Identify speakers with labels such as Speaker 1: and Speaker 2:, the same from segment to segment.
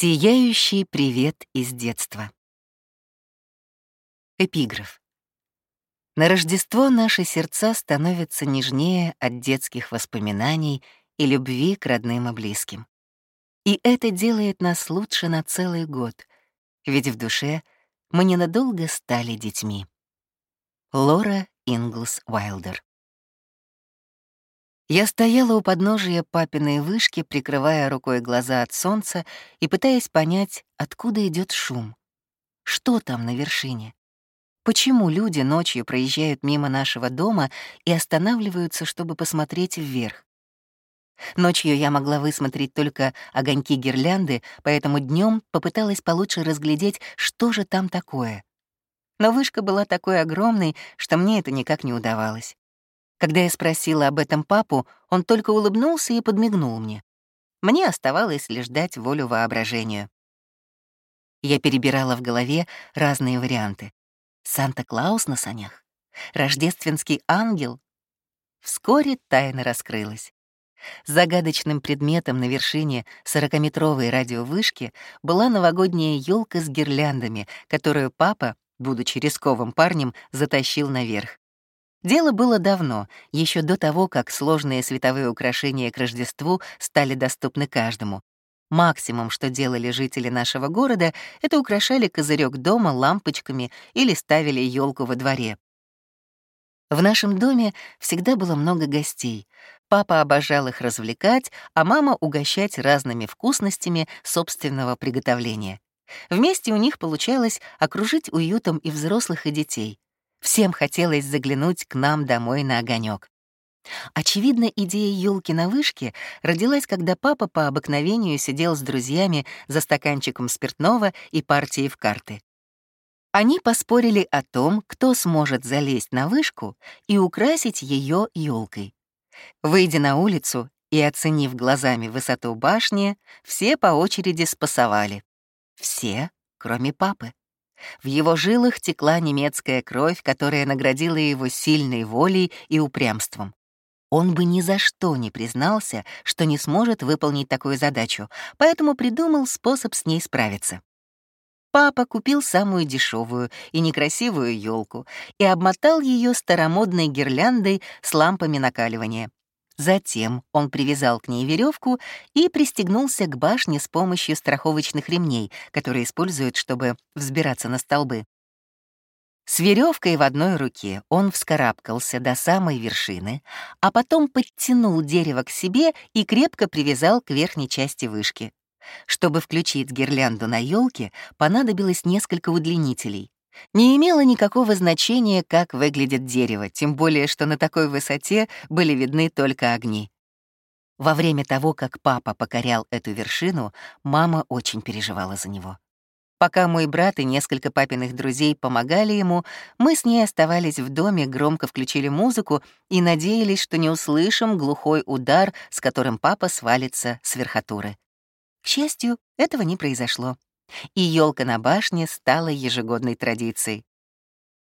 Speaker 1: Сияющий привет из детства. Эпиграф. На Рождество наши сердца становятся нежнее от детских воспоминаний и любви к родным и близким. И это делает нас лучше на целый год, ведь в душе мы ненадолго стали детьми. Лора Инглс Уайлдер. Я стояла у подножия папиной вышки, прикрывая рукой глаза от солнца и пытаясь понять, откуда идет шум. Что там на вершине? Почему люди ночью проезжают мимо нашего дома и останавливаются, чтобы посмотреть вверх? Ночью я могла высмотреть только огоньки гирлянды, поэтому днем попыталась получше разглядеть, что же там такое. Но вышка была такой огромной, что мне это никак не удавалось. Когда я спросила об этом папу, он только улыбнулся и подмигнул мне. Мне оставалось лишь дать волю воображению. Я перебирала в голове разные варианты. Санта-Клаус на санях? Рождественский ангел? Вскоре тайна раскрылась. Загадочным предметом на вершине сорокаметровой радиовышки была новогодняя елка с гирляндами, которую папа, будучи рисковым парнем, затащил наверх. Дело было давно, еще до того, как сложные световые украшения к Рождеству стали доступны каждому. Максимум, что делали жители нашего города, это украшали козырек дома лампочками или ставили елку во дворе. В нашем доме всегда было много гостей. Папа обожал их развлекать, а мама угощать разными вкусностями собственного приготовления. Вместе у них получалось окружить уютом и взрослых, и детей. Всем хотелось заглянуть к нам домой на огонек. Очевидно, идея елки на вышке родилась, когда папа по обыкновению сидел с друзьями за стаканчиком спиртного и партией в карты. Они поспорили о том, кто сможет залезть на вышку и украсить ее елкой. Выйдя на улицу и оценив глазами высоту башни, все по очереди спасовали. Все, кроме папы. В его жилах текла немецкая кровь, которая наградила его сильной волей и упрямством. Он бы ни за что не признался, что не сможет выполнить такую задачу, поэтому придумал способ с ней справиться. Папа купил самую дешевую и некрасивую елку и обмотал ее старомодной гирляндой с лампами накаливания. Затем он привязал к ней веревку и пристегнулся к башне с помощью страховочных ремней, которые используют, чтобы взбираться на столбы. С веревкой в одной руке он вскарабкался до самой вершины, а потом подтянул дерево к себе и крепко привязал к верхней части вышки. Чтобы включить гирлянду на елке, понадобилось несколько удлинителей. Не имело никакого значения, как выглядит дерево, тем более, что на такой высоте были видны только огни. Во время того, как папа покорял эту вершину, мама очень переживала за него. Пока мой брат и несколько папиных друзей помогали ему, мы с ней оставались в доме, громко включили музыку и надеялись, что не услышим глухой удар, с которым папа свалится с верхотуры. К счастью, этого не произошло и елка на башне стала ежегодной традицией.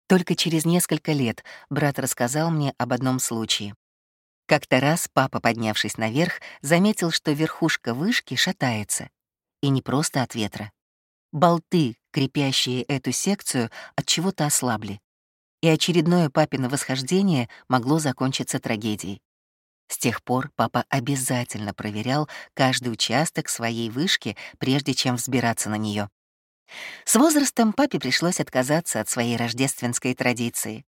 Speaker 1: Только через несколько лет брат рассказал мне об одном случае. Как-то раз папа, поднявшись наверх, заметил, что верхушка вышки шатается. И не просто от ветра. Болты, крепящие эту секцию, от чего-то ослабли. И очередное папино восхождение могло закончиться трагедией. С тех пор папа обязательно проверял каждый участок своей вышки, прежде чем взбираться на нее. С возрастом папе пришлось отказаться от своей рождественской традиции.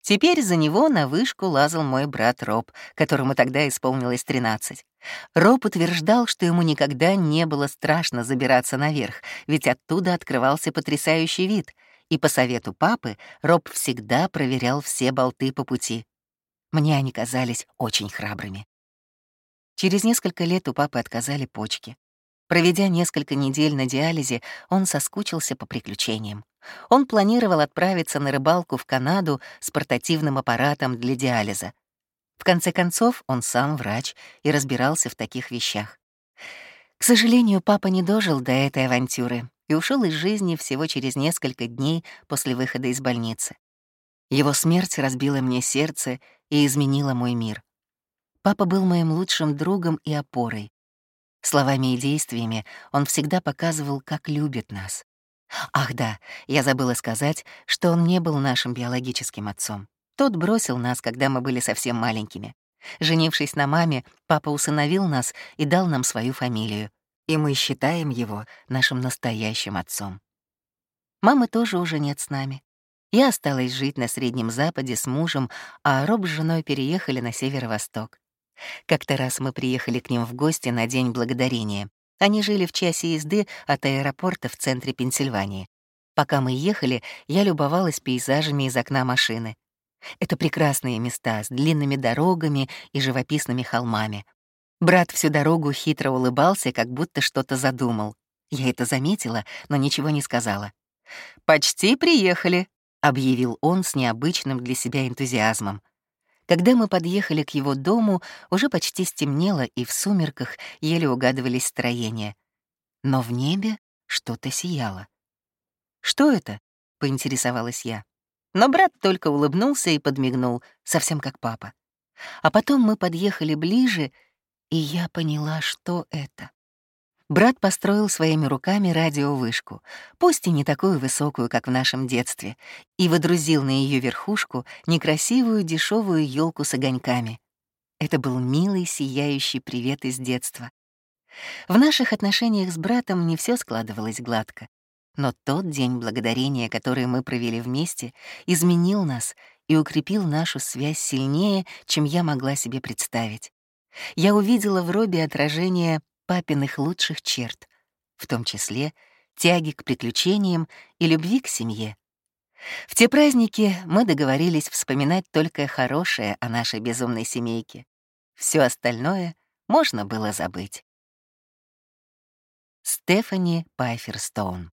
Speaker 1: Теперь за него на вышку лазал мой брат Роб, которому тогда исполнилось 13. Роб утверждал, что ему никогда не было страшно забираться наверх, ведь оттуда открывался потрясающий вид, и по совету папы Роб всегда проверял все болты по пути. Мне они казались очень храбрыми. Через несколько лет у папы отказали почки. Проведя несколько недель на диализе, он соскучился по приключениям. Он планировал отправиться на рыбалку в Канаду с портативным аппаратом для диализа. В конце концов, он сам врач и разбирался в таких вещах. К сожалению, папа не дожил до этой авантюры и ушел из жизни всего через несколько дней после выхода из больницы. Его смерть разбила мне сердце и изменила мой мир. Папа был моим лучшим другом и опорой. Словами и действиями он всегда показывал, как любит нас. Ах да, я забыла сказать, что он не был нашим биологическим отцом. Тот бросил нас, когда мы были совсем маленькими. Женившись на маме, папа усыновил нас и дал нам свою фамилию, и мы считаем его нашим настоящим отцом. Мамы тоже уже нет с нами. Я осталась жить на Среднем Западе с мужем, а Роб с женой переехали на северо-восток. Как-то раз мы приехали к ним в гости на День Благодарения. Они жили в часе езды от аэропорта в центре Пенсильвании. Пока мы ехали, я любовалась пейзажами из окна машины. Это прекрасные места с длинными дорогами и живописными холмами. Брат всю дорогу хитро улыбался, как будто что-то задумал. Я это заметила, но ничего не сказала. «Почти приехали», — объявил он с необычным для себя энтузиазмом. Когда мы подъехали к его дому, уже почти стемнело, и в сумерках еле угадывались строения. Но в небе что-то сияло. «Что это?» — поинтересовалась я. Но брат только улыбнулся и подмигнул, совсем как папа. А потом мы подъехали ближе, и я поняла, что это. Брат построил своими руками радиовышку, пусть и не такую высокую, как в нашем детстве, и выдрузил на ее верхушку некрасивую дешевую елку с огоньками. Это был милый, сияющий привет из детства. В наших отношениях с братом не все складывалось гладко. Но тот день благодарения, который мы провели вместе, изменил нас и укрепил нашу связь сильнее, чем я могла себе представить. Я увидела в Робе отражение папиных лучших черт, в том числе тяги к приключениям и любви к семье. В те праздники мы договорились вспоминать только хорошее о нашей безумной семейке. Все остальное можно было забыть. Стефани Пайферстоун